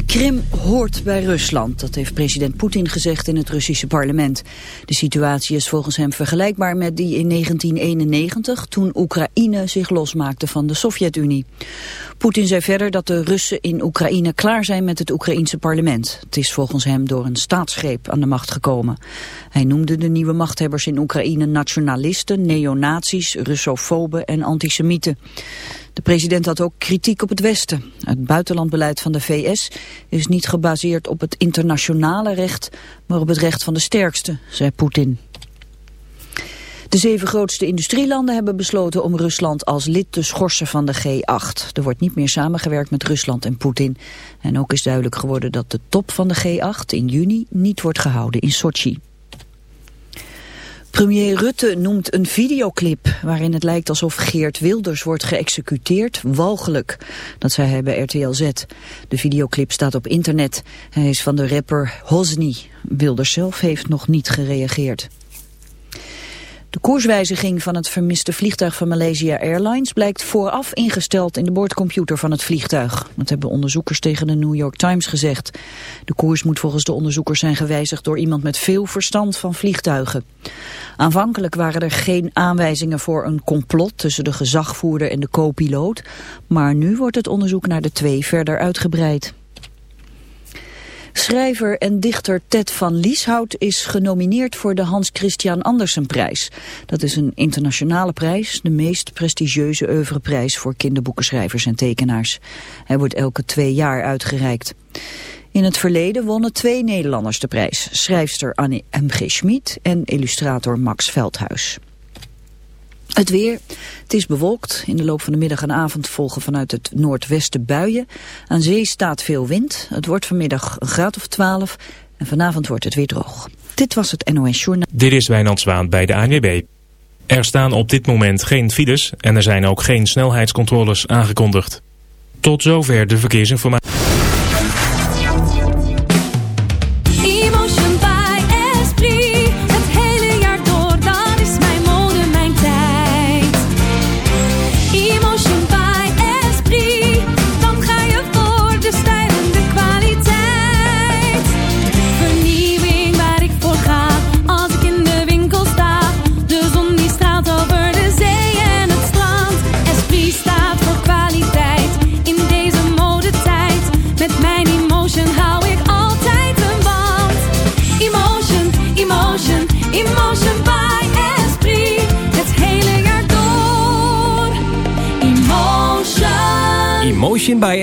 De Krim hoort bij Rusland, dat heeft president Poetin gezegd in het Russische parlement. De situatie is volgens hem vergelijkbaar met die in 1991, toen Oekraïne zich losmaakte van de Sovjet-Unie. Poetin zei verder dat de Russen in Oekraïne klaar zijn met het Oekraïense parlement. Het is volgens hem door een staatsgreep aan de macht gekomen. Hij noemde de nieuwe machthebbers in Oekraïne nationalisten, neonazies, russofoben en antisemieten. De president had ook kritiek op het Westen. Het buitenlandbeleid van de VS is niet gebaseerd op het internationale recht, maar op het recht van de sterkste, zei Poetin. De zeven grootste industrielanden hebben besloten om Rusland als lid te schorsen van de G8. Er wordt niet meer samengewerkt met Rusland en Poetin. En ook is duidelijk geworden dat de top van de G8 in juni niet wordt gehouden in Sochi. Premier Rutte noemt een videoclip waarin het lijkt alsof Geert Wilders wordt geëxecuteerd walgelijk. Dat zei hij bij RTL Z. De videoclip staat op internet. Hij is van de rapper Hosni. Wilders zelf heeft nog niet gereageerd. De koerswijziging van het vermiste vliegtuig van Malaysia Airlines blijkt vooraf ingesteld in de boordcomputer van het vliegtuig. Dat hebben onderzoekers tegen de New York Times gezegd. De koers moet volgens de onderzoekers zijn gewijzigd door iemand met veel verstand van vliegtuigen. Aanvankelijk waren er geen aanwijzingen voor een complot tussen de gezagvoerder en de co-piloot, maar nu wordt het onderzoek naar de twee verder uitgebreid. Schrijver en dichter Ted van Lieshout is genomineerd voor de Hans Christian Andersenprijs. Dat is een internationale prijs, de meest prestigieuze oeuvreprijs voor kinderboekenschrijvers en tekenaars. Hij wordt elke twee jaar uitgereikt. In het verleden wonnen twee Nederlanders de prijs, schrijfster Annie M.G. Schmid en illustrator Max Veldhuis. Het weer. Het is bewolkt. In de loop van de middag en avond volgen vanuit het noordwesten buien. Aan zee staat veel wind. Het wordt vanmiddag een graad of 12. En vanavond wordt het weer droog. Dit was het NOS Journaal. Dit is Wijnand Zwaan bij de ANWB. Er staan op dit moment geen files en er zijn ook geen snelheidscontroles aangekondigd. Tot zover de verkeersinformatie.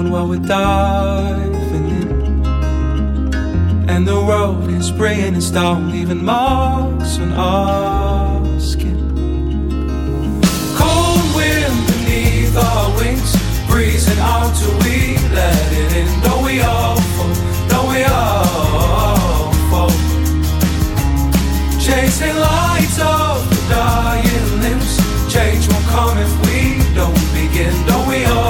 Around while we're diving in. And the world is bringing us down, leaving marks on our skin. Cold wind beneath our wings, breezing out till we let it in. Don't we all fall? Don't we all fall? Chasing lights of the dying limbs. Change won't come if we don't begin. Don't we all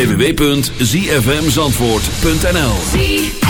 www.zfmzandvoort.nl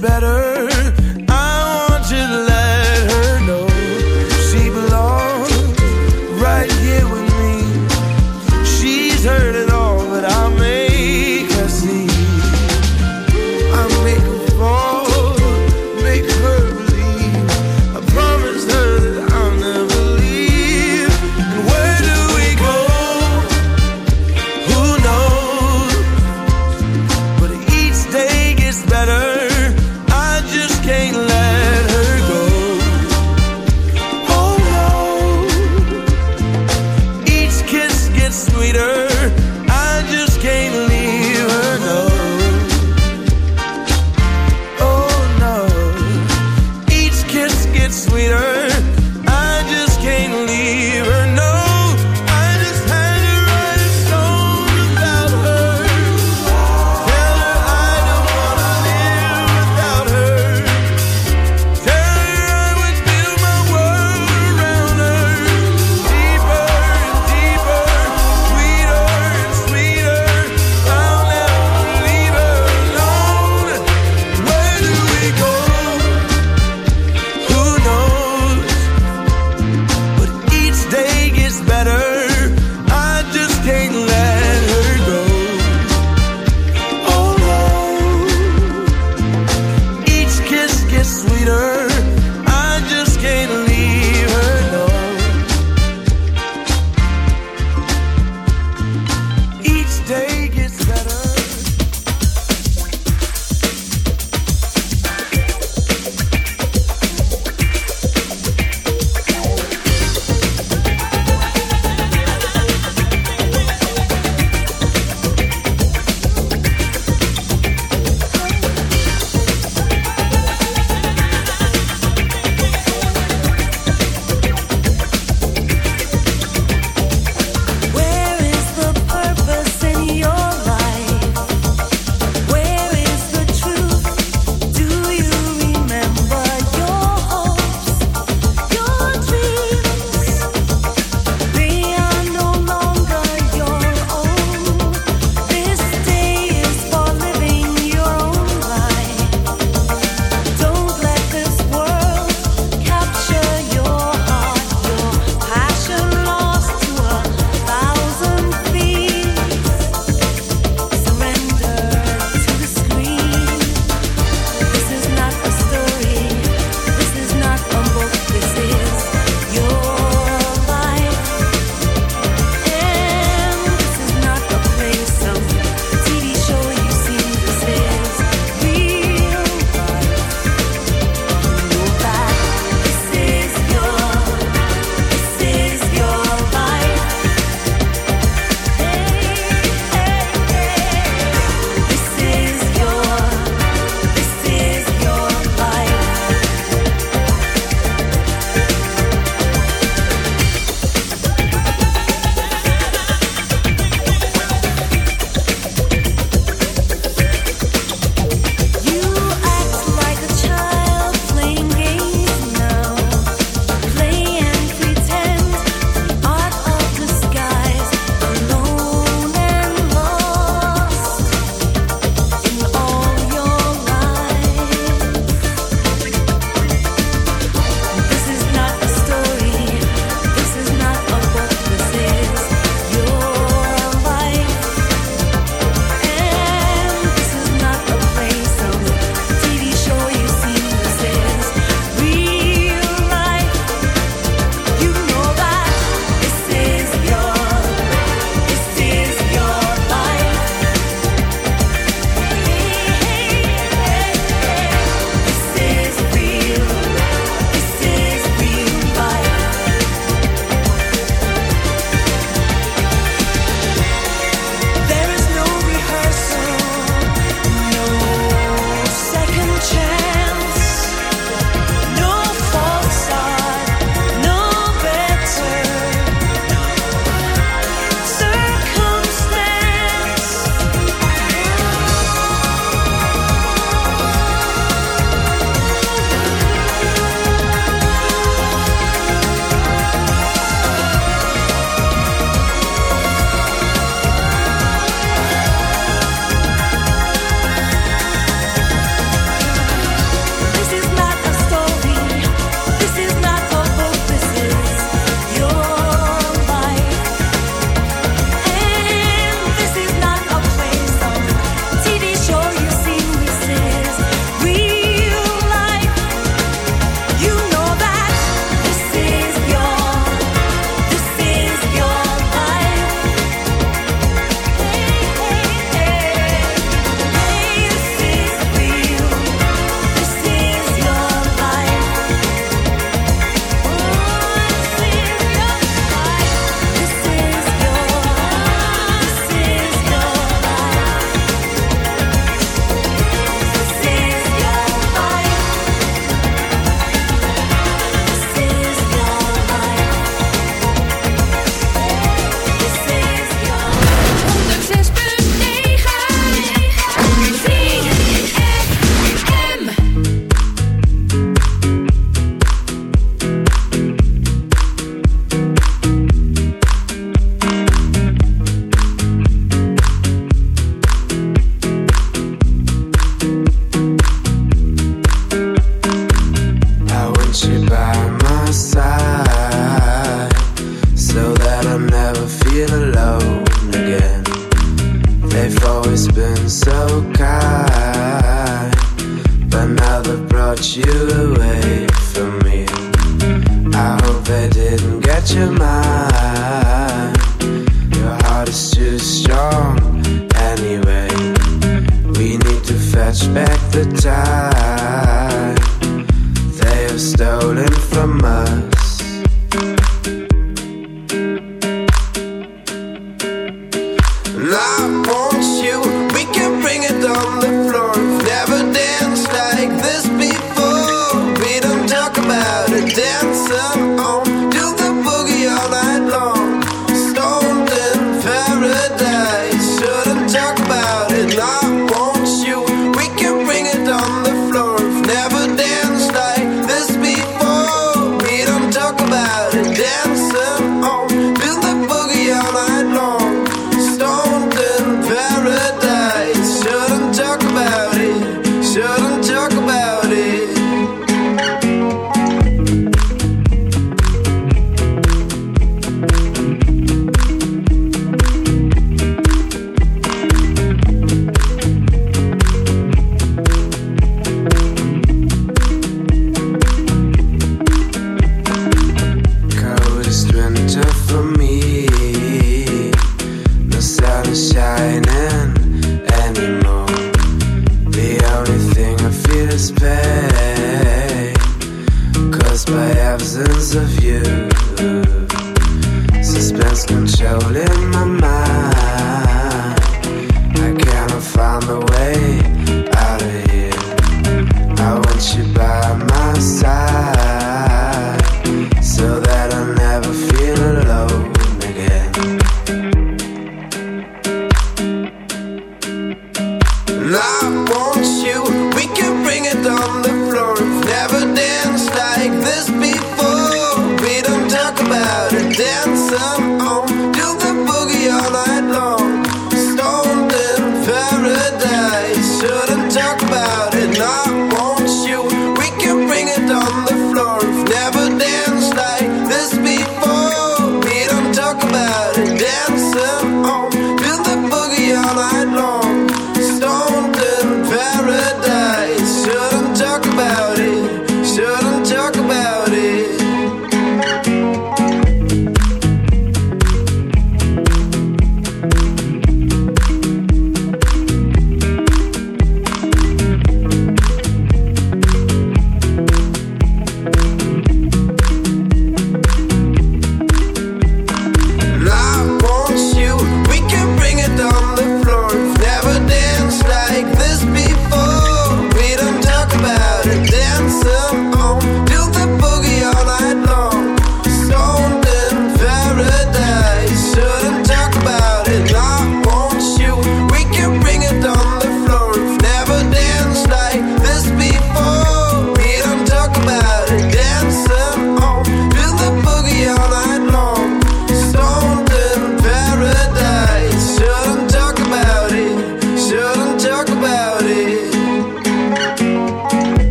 better.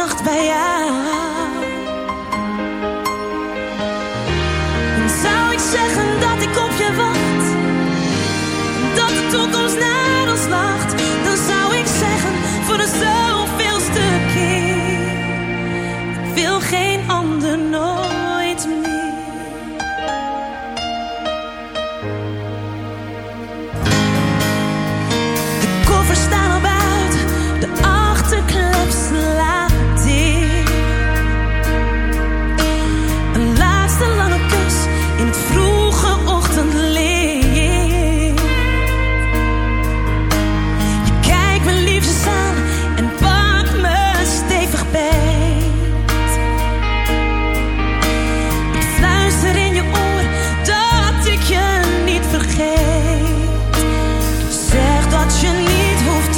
nacht bij jou.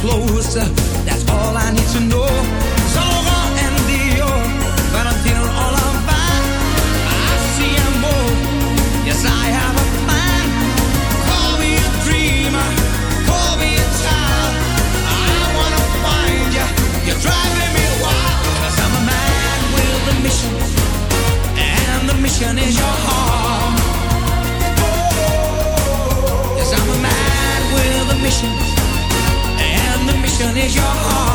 closer. That's all I need to know. is your heart?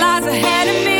lies ahead of me.